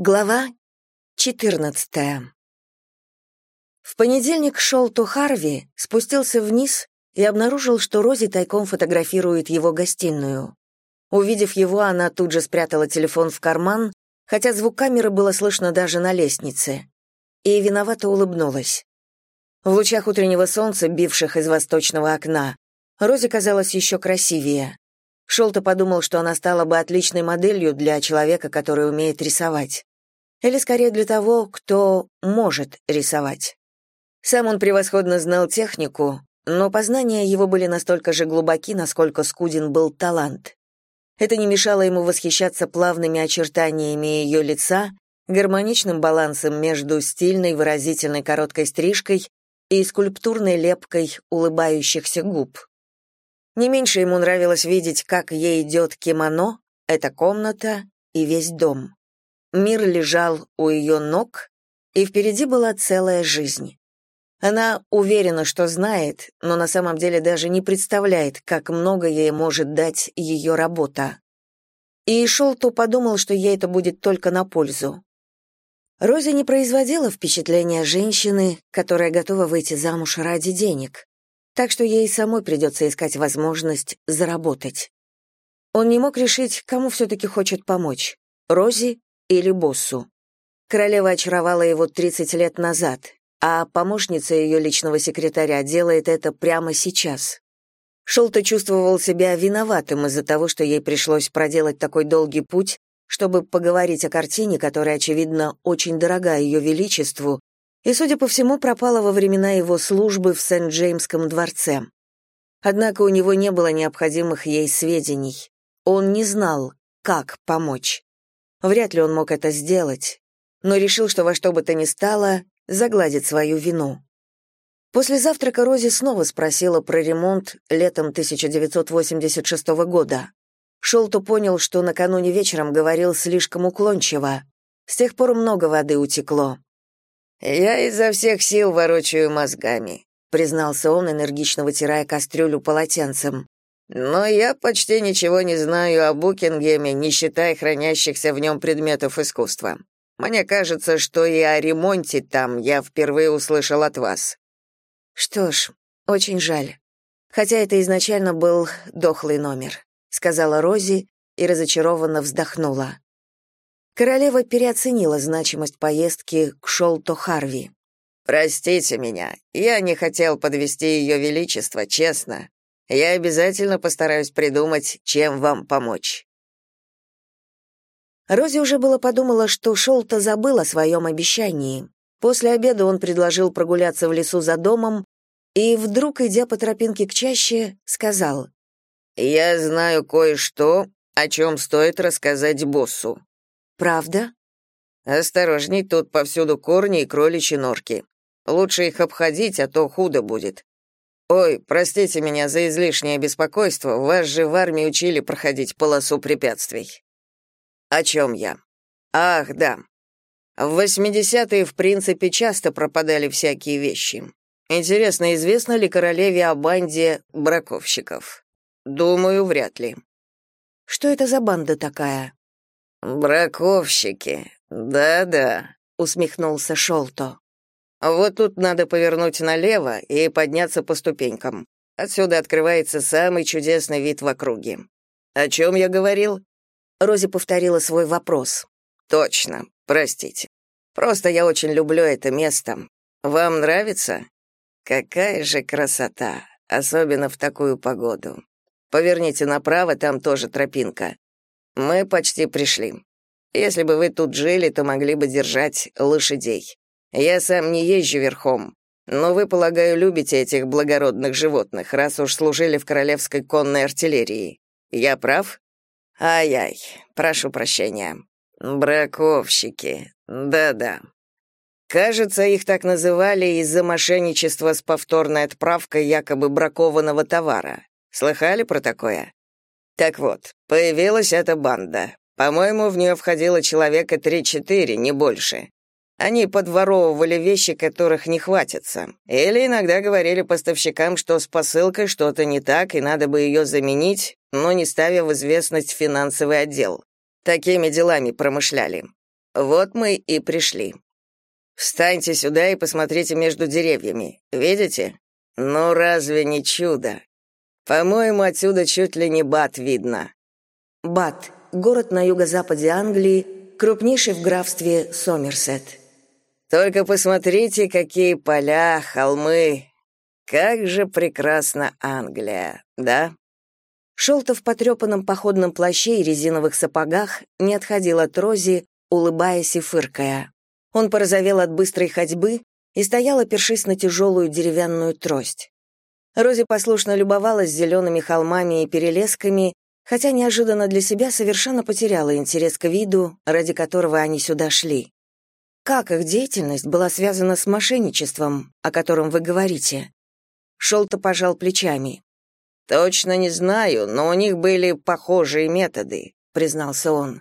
Глава 14. В понедельник Шолту Харви спустился вниз и обнаружил, что Рози тайком фотографирует его гостиную. Увидев его, она тут же спрятала телефон в карман, хотя звук камеры было слышно даже на лестнице, и виновато улыбнулась. В лучах утреннего солнца, бивших из восточного окна, Рози казалась еще красивее. Шолта подумал, что она стала бы отличной моделью для человека, который умеет рисовать или скорее для того, кто может рисовать. Сам он превосходно знал технику, но познания его были настолько же глубоки, насколько скуден был талант. Это не мешало ему восхищаться плавными очертаниями ее лица, гармоничным балансом между стильной выразительной короткой стрижкой и скульптурной лепкой улыбающихся губ. Не меньше ему нравилось видеть, как ей идет кимоно, эта комната и весь дом. Мир лежал у ее ног, и впереди была целая жизнь. Она уверена, что знает, но на самом деле даже не представляет, как много ей может дать ее работа. И Шолту подумал, что ей это будет только на пользу. Рози не производила впечатления женщины, которая готова выйти замуж ради денег, так что ей самой придется искать возможность заработать. Он не мог решить, кому все-таки хочет помочь — Рози или боссу. Королева очаровала его 30 лет назад, а помощница ее личного секретаря делает это прямо сейчас. Шолта чувствовал себя виноватым из-за того, что ей пришлось проделать такой долгий путь, чтобы поговорить о картине, которая, очевидно, очень дорога ее величеству, и, судя по всему, пропала во времена его службы в Сент-Джеймском дворце. Однако у него не было необходимых ей сведений. Он не знал, как помочь. Вряд ли он мог это сделать, но решил, что во что бы то ни стало, загладит свою вину. После завтрака Рози снова спросила про ремонт летом 1986 года. Шолту понял, что накануне вечером говорил слишком уклончиво. С тех пор много воды утекло. «Я изо всех сил ворочаю мозгами», — признался он, энергично вытирая кастрюлю полотенцем. Но я почти ничего не знаю о Букингеме, не считая хранящихся в нем предметов искусства. Мне кажется, что и о ремонте там я впервые услышал от вас. Что ж, очень жаль. Хотя это изначально был дохлый номер, сказала Рози и разочарованно вздохнула. Королева переоценила значимость поездки к Шолто Харви. Простите меня, я не хотел подвести ее величество, честно. Я обязательно постараюсь придумать, чем вам помочь». Рози уже было подумала, что Шолта забыл о своем обещании. После обеда он предложил прогуляться в лесу за домом и вдруг, идя по тропинке к чаще, сказал, «Я знаю кое-что, о чем стоит рассказать боссу». «Правда?» «Осторожней, тут повсюду корни и кроличьи норки. Лучше их обходить, а то худо будет. «Ой, простите меня за излишнее беспокойство, вас же в армии учили проходить полосу препятствий». «О чем я?» «Ах, да. В 80-е, в принципе, часто пропадали всякие вещи. Интересно, известно ли королеве о банде браковщиков? Думаю, вряд ли». «Что это за банда такая?» «Браковщики. Да-да», — усмехнулся Шолто. Вот тут надо повернуть налево и подняться по ступенькам. Отсюда открывается самый чудесный вид в округе. О чем я говорил? Рози повторила свой вопрос. Точно. Простите. Просто я очень люблю это место. Вам нравится? Какая же красота, особенно в такую погоду. Поверните направо, там тоже тропинка. Мы почти пришли. Если бы вы тут жили, то могли бы держать лошадей. Я сам не езжу верхом, но вы, полагаю, любите этих благородных животных, раз уж служили в королевской конной артиллерии. Я прав? Ай-ай, прошу прощения. Браковщики. Да-да. Кажется, их так называли из-за мошенничества с повторной отправкой якобы бракованного товара. Слыхали про такое? Так вот, появилась эта банда. По-моему, в нее входило человека три-четыре, не больше. Они подворовывали вещи, которых не хватится. Или иногда говорили поставщикам, что с посылкой что-то не так, и надо бы ее заменить, но не ставя в известность финансовый отдел. Такими делами промышляли. Вот мы и пришли. Встаньте сюда и посмотрите между деревьями. Видите? Ну разве не чудо? По-моему, отсюда чуть ли не Бат видно. Бат город на юго-западе Англии, крупнейший в графстве Сомерсет. Только посмотрите, какие поля, холмы. Как же прекрасна Англия, да? Шелта в потрепанном походном плаще и резиновых сапогах не отходил от Рози, улыбаясь и фыркая. Он порозовел от быстрой ходьбы и стоял, опершись на тяжелую деревянную трость. Рози послушно любовалась зелеными холмами и перелесками, хотя неожиданно для себя совершенно потеряла интерес к виду, ради которого они сюда шли. Как их деятельность была связана с мошенничеством, о котором вы говорите? Шелта пожал плечами. Точно не знаю, но у них были похожие методы, признался он.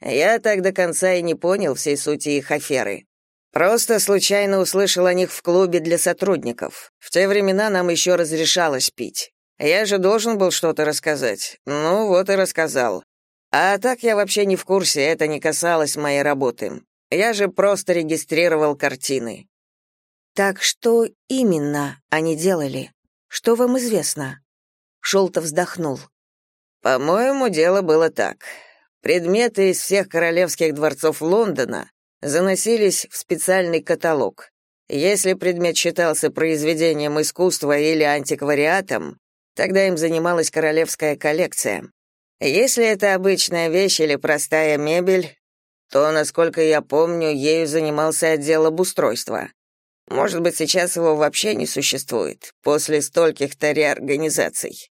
Я так до конца и не понял всей сути их аферы. Просто случайно услышал о них в клубе для сотрудников. В те времена нам еще разрешалось пить. Я же должен был что-то рассказать. Ну, вот и рассказал. А так я вообще не в курсе, это не касалось моей работы. Я же просто регистрировал картины. Так что именно они делали? Что вам известно? Шолтов вздохнул. По-моему, дело было так. Предметы из всех королевских дворцов Лондона заносились в специальный каталог. Если предмет считался произведением искусства или антиквариатом, Тогда им занималась королевская коллекция. Если это обычная вещь или простая мебель, то, насколько я помню, ею занимался отдел обустройства. Может быть, сейчас его вообще не существует, после стольких-то реорганизаций.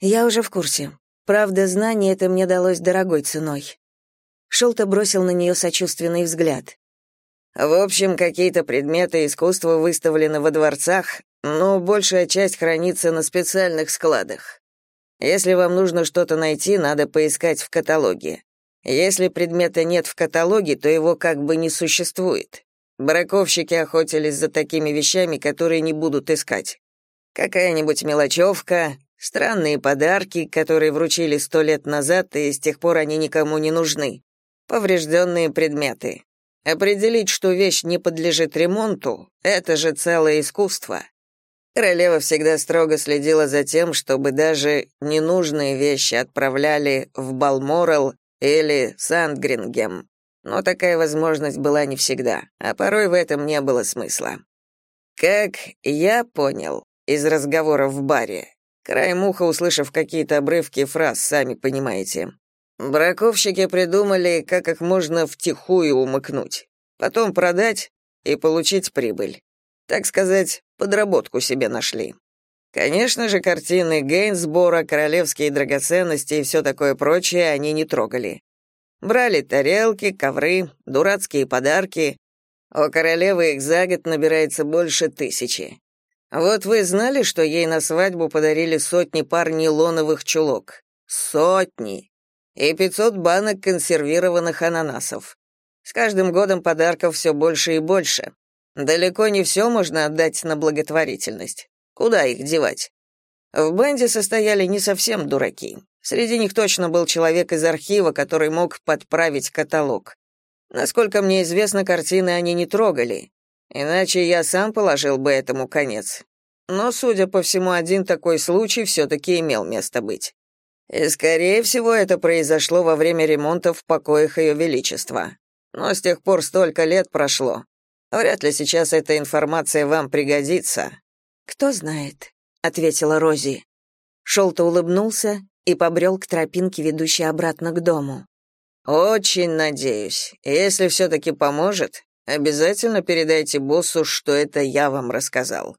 Я уже в курсе. Правда, знание это мне далось дорогой ценой. Шелта бросил на нее сочувственный взгляд. В общем, какие-то предметы искусства выставлены во дворцах, но большая часть хранится на специальных складах. Если вам нужно что-то найти, надо поискать в каталоге. Если предмета нет в каталоге, то его как бы не существует. Браковщики охотились за такими вещами, которые не будут искать. Какая-нибудь мелочевка, странные подарки, которые вручили сто лет назад, и с тех пор они никому не нужны. Поврежденные предметы. Определить, что вещь не подлежит ремонту, это же целое искусство. Королева всегда строго следила за тем, чтобы даже ненужные вещи отправляли в Балморал или Сандгрингем. Но такая возможность была не всегда, а порой в этом не было смысла. Как я понял из разговоров в баре, краем уха услышав какие-то обрывки фраз, сами понимаете, браковщики придумали, как их можно втихую умыкнуть, потом продать и получить прибыль. Так сказать, подработку себе нашли. Конечно же, картины Гейнсбора, королевские драгоценности и все такое прочее они не трогали. Брали тарелки, ковры, дурацкие подарки. У королевы их за год набирается больше тысячи. Вот вы знали, что ей на свадьбу подарили сотни пар нейлоновых чулок? Сотни! И пятьсот банок консервированных ананасов. С каждым годом подарков все больше и больше. Далеко не все можно отдать на благотворительность. Куда их девать? В банде состояли не совсем дураки. Среди них точно был человек из архива, который мог подправить каталог. Насколько мне известно, картины они не трогали. Иначе я сам положил бы этому конец. Но, судя по всему, один такой случай все-таки имел место быть. И, скорее всего, это произошло во время ремонта в покоях Ее Величества. Но с тех пор столько лет прошло, Вряд ли сейчас эта информация вам пригодится. Кто знает, ответила Рози. Шолто улыбнулся и побрел к тропинке, ведущей обратно к дому. Очень надеюсь. Если все таки поможет, обязательно передайте боссу, что это я вам рассказал.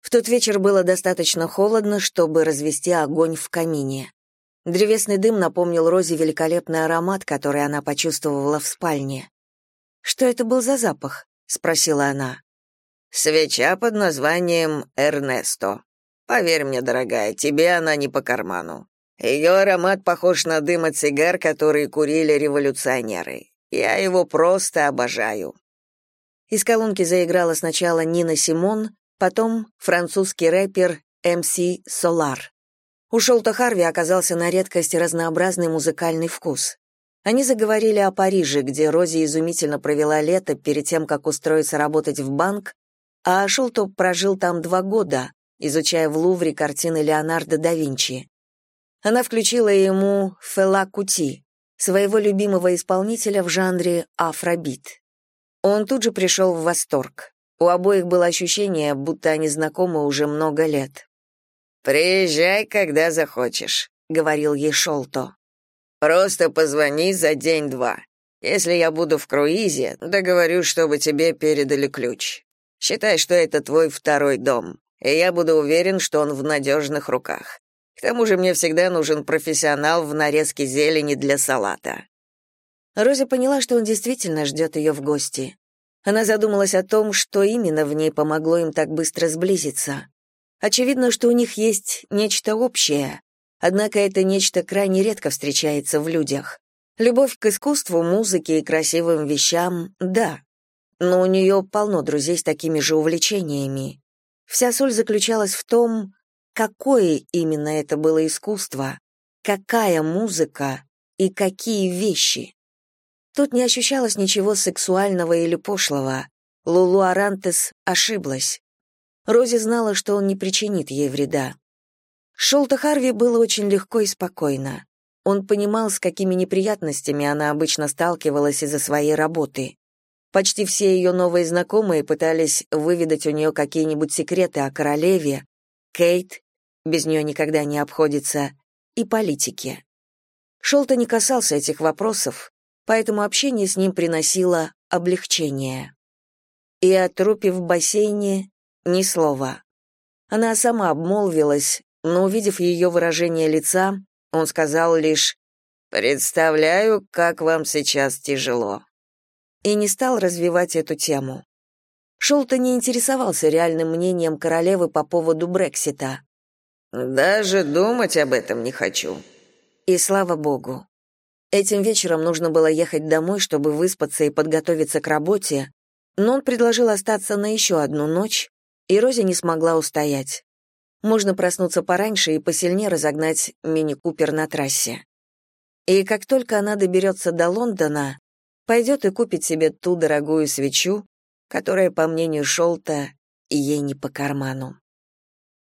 В тот вечер было достаточно холодно, чтобы развести огонь в камине. Древесный дым напомнил Розе великолепный аромат, который она почувствовала в спальне. Что это был за запах? спросила она. Свеча под названием Эрнесто. Поверь мне, дорогая, тебе она не по карману. Ее аромат похож на дым от сигар, которые курили революционеры. Я его просто обожаю. Из колонки заиграла сначала Нина Симон, потом французский рэпер МС Солар. У Шолта Харви оказался на редкость разнообразный музыкальный вкус. Они заговорили о Париже, где Рози изумительно провела лето перед тем, как устроиться работать в банк, а Шолто прожил там два года, изучая в Лувре картины Леонардо да Винчи. Она включила ему Фела Кути, своего любимого исполнителя в жанре афробит. Он тут же пришел в восторг. У обоих было ощущение, будто они знакомы уже много лет. «Приезжай, когда захочешь», — говорил ей Шолто. «Просто позвони за день-два. Если я буду в круизе, договорюсь, чтобы тебе передали ключ. Считай, что это твой второй дом, и я буду уверен, что он в надежных руках. К тому же мне всегда нужен профессионал в нарезке зелени для салата». Рози поняла, что он действительно ждет ее в гости. Она задумалась о том, что именно в ней помогло им так быстро сблизиться. Очевидно, что у них есть нечто общее, однако это нечто крайне редко встречается в людях. Любовь к искусству, музыке и красивым вещам — да, но у нее полно друзей с такими же увлечениями. Вся соль заключалась в том, какое именно это было искусство, какая музыка и какие вещи. Тут не ощущалось ничего сексуального или пошлого. Лулу Арантес ошиблась. Рози знала, что он не причинит ей вреда. Шолта Харви было очень легко и спокойно. Он понимал, с какими неприятностями она обычно сталкивалась из-за своей работы. Почти все ее новые знакомые пытались выведать у нее какие-нибудь секреты о королеве, Кейт, без нее никогда не обходится, и политике. Шолта не касался этих вопросов, поэтому общение с ним приносило облегчение. И о трупе в бассейне ни слова. Она сама обмолвилась, но, увидев ее выражение лица, он сказал лишь «Представляю, как вам сейчас тяжело». И не стал развивать эту тему. Шолта не интересовался реальным мнением королевы по поводу Брексита. «Даже думать об этом не хочу». И слава богу. Этим вечером нужно было ехать домой, чтобы выспаться и подготовиться к работе, но он предложил остаться на еще одну ночь, и Рози не смогла устоять. Можно проснуться пораньше и посильнее разогнать мини-купер на трассе. И как только она доберется до Лондона, пойдет и купит себе ту дорогую свечу, которая, по мнению Шолта, ей не по карману.